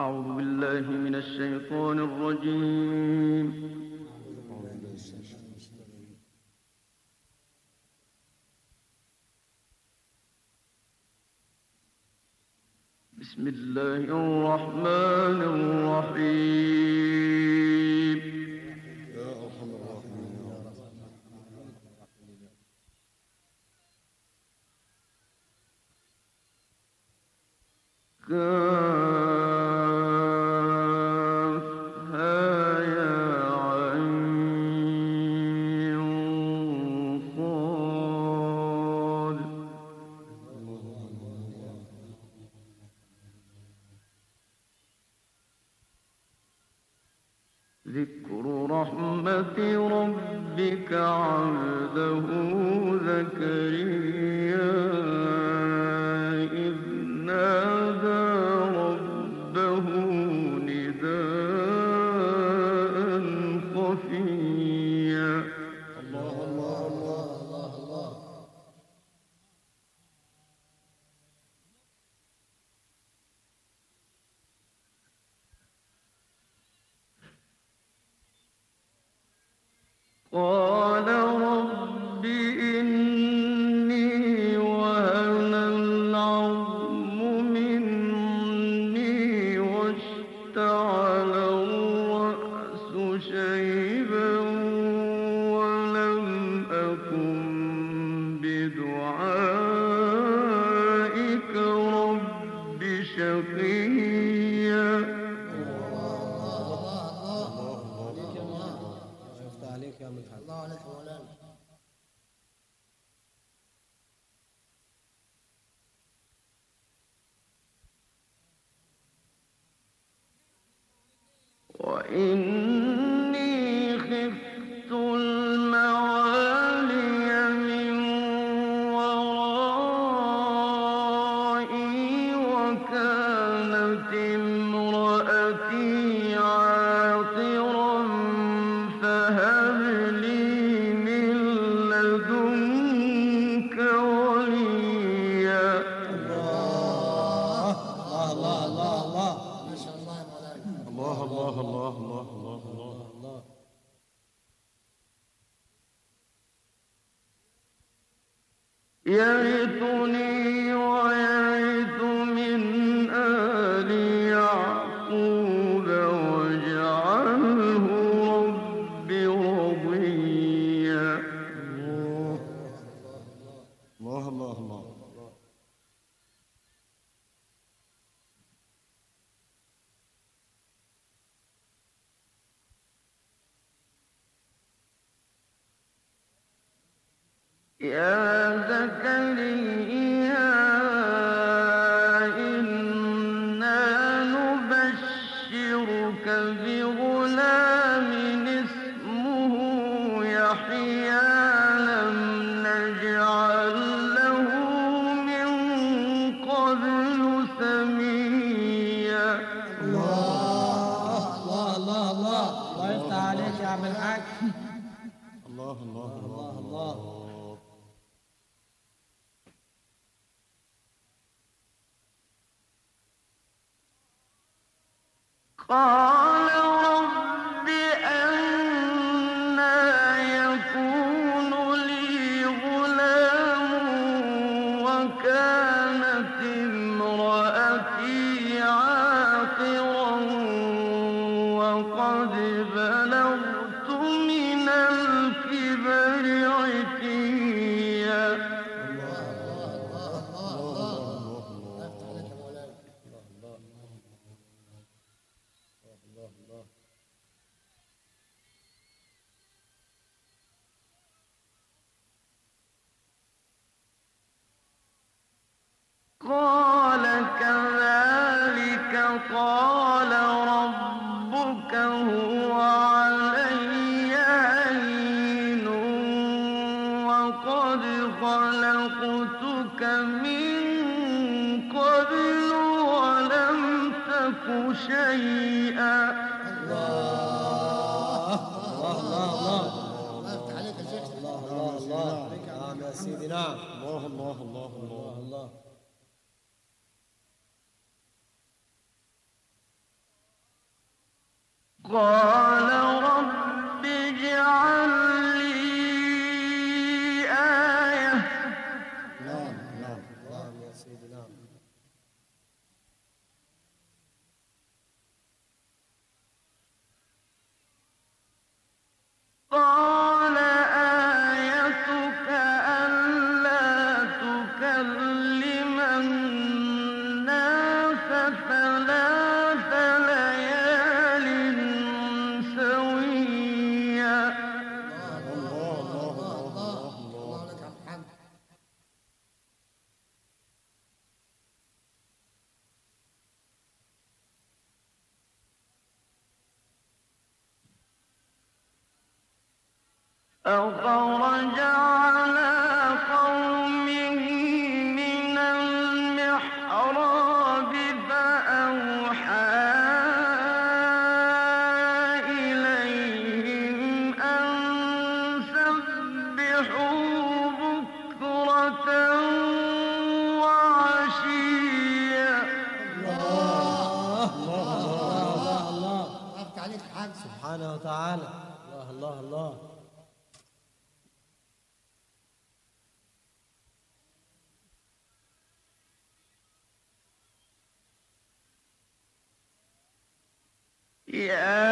أعوذ بالله من الشيطان الرجيم. بسم الله الرحمن الرحيم. يا أرحم الراحمين يا الراحمين Oh. 嗯。يرثني قال Thank you. أفرأيتم Yeah.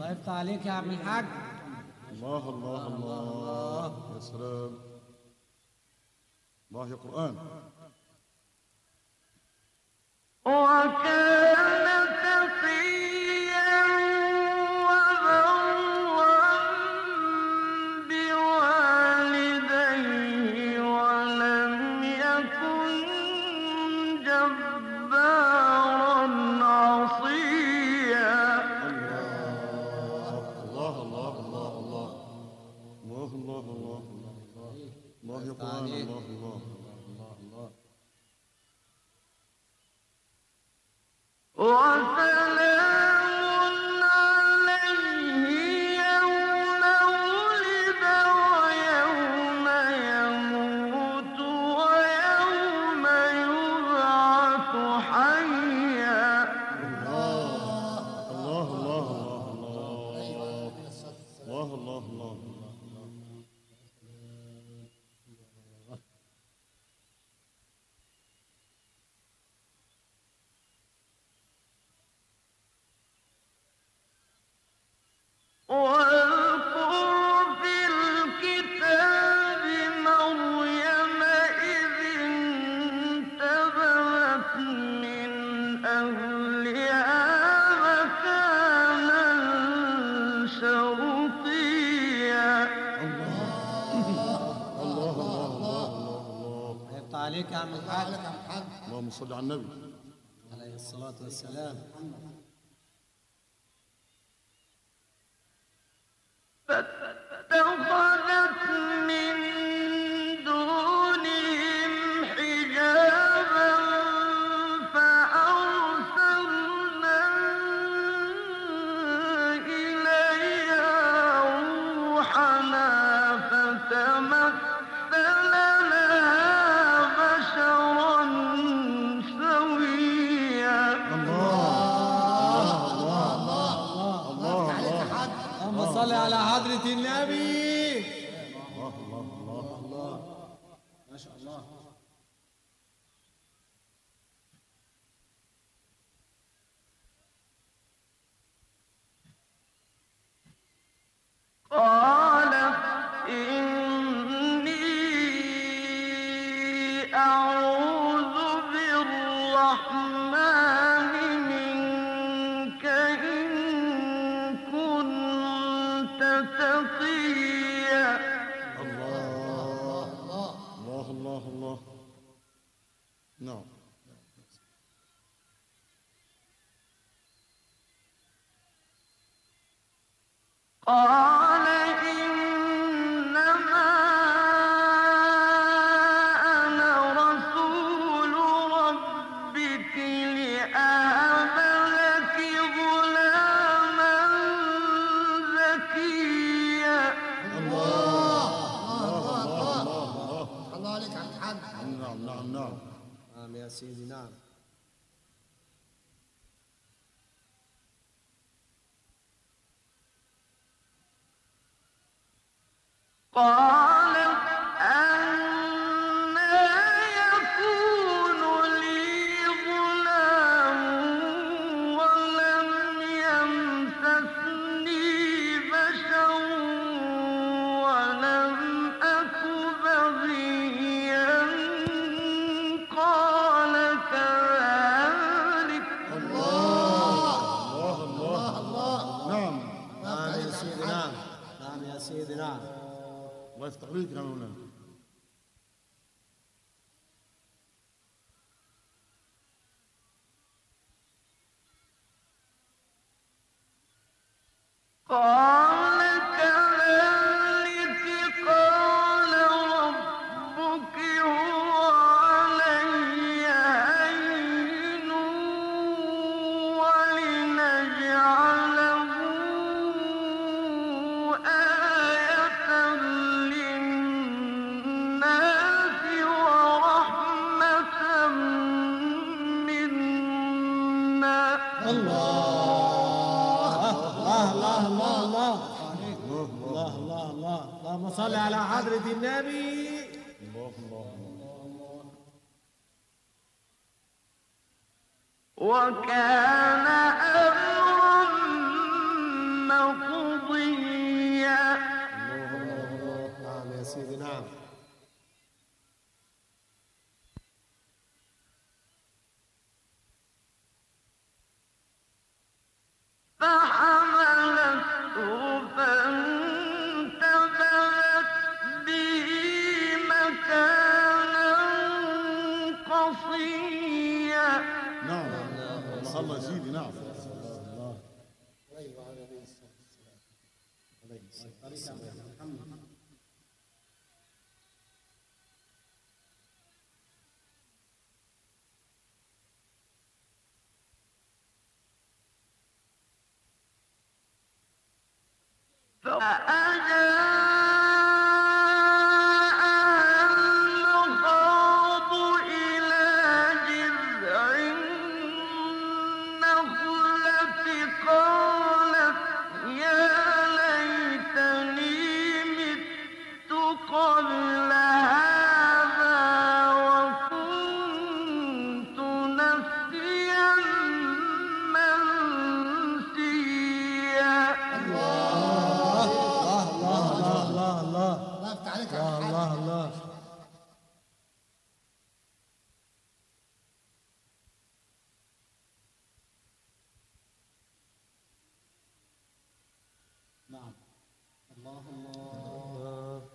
الله يفتح عليك يا عم الحاج؟ الله الله الله. يا سلام. الله يا قرآن. وكان 我。اللهم صل على النبي. عليه الصلاة والسلام. أعوذ easy nada. قال عايز تعليق هنا وكان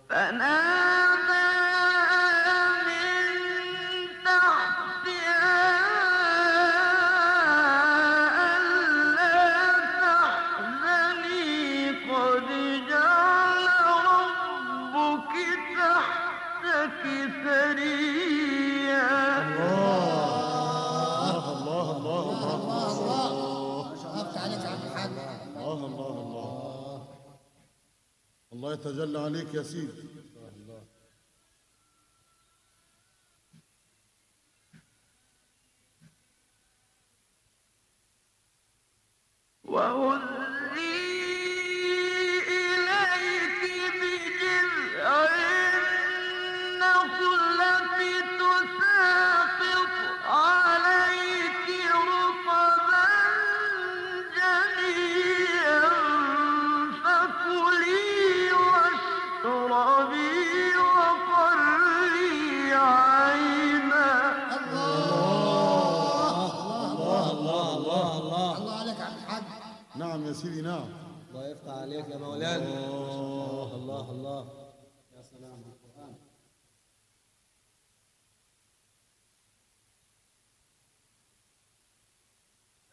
فنادى تجل علیک یسیر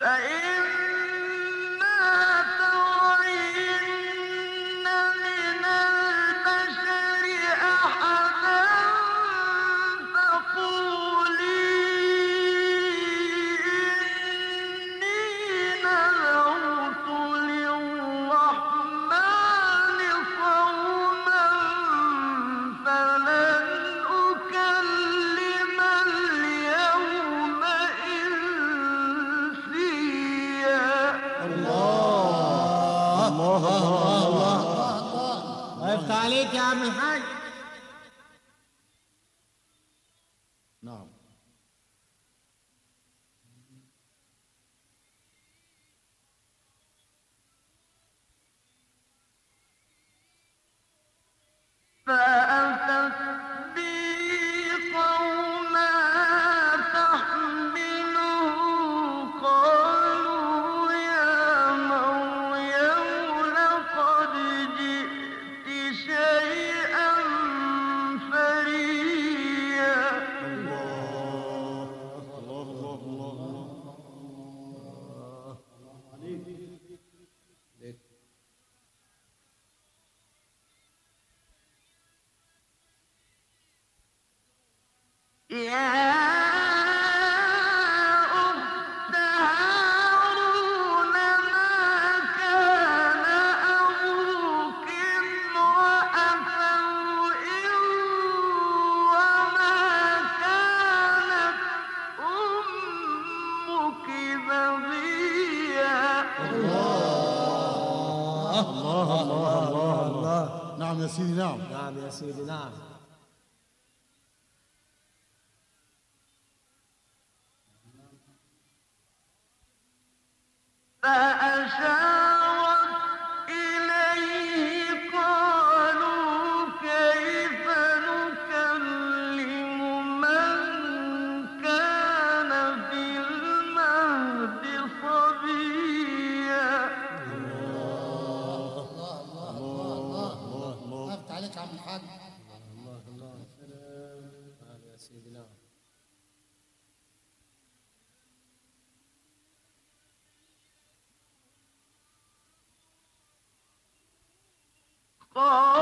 فإن مرحبا وابتعليك يا عم الحاج الله الله الله نعم يا سيدي نعم. نعم يا سيدي نعم. Oh.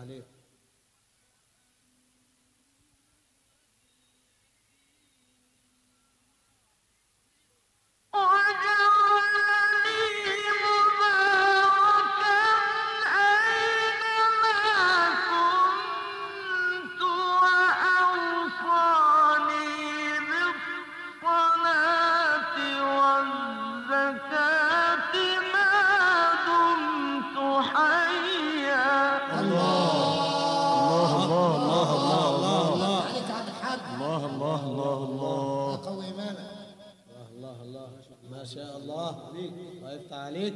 عليه ما شاء الله. طيب، ويفتح عليك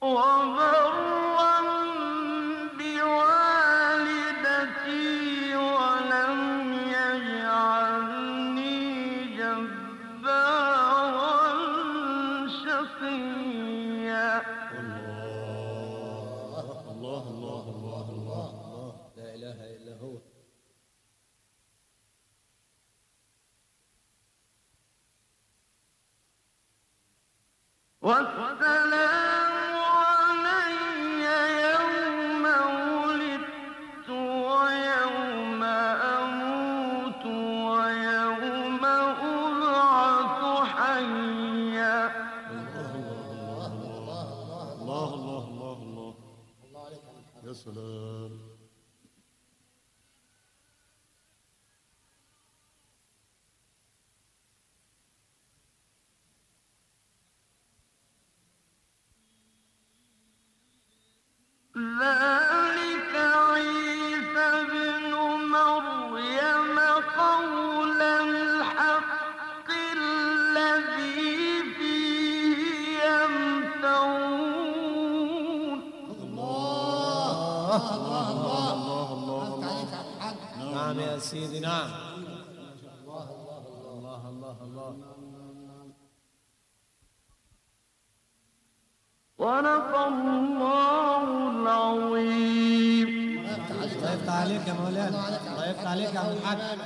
وما What? أحد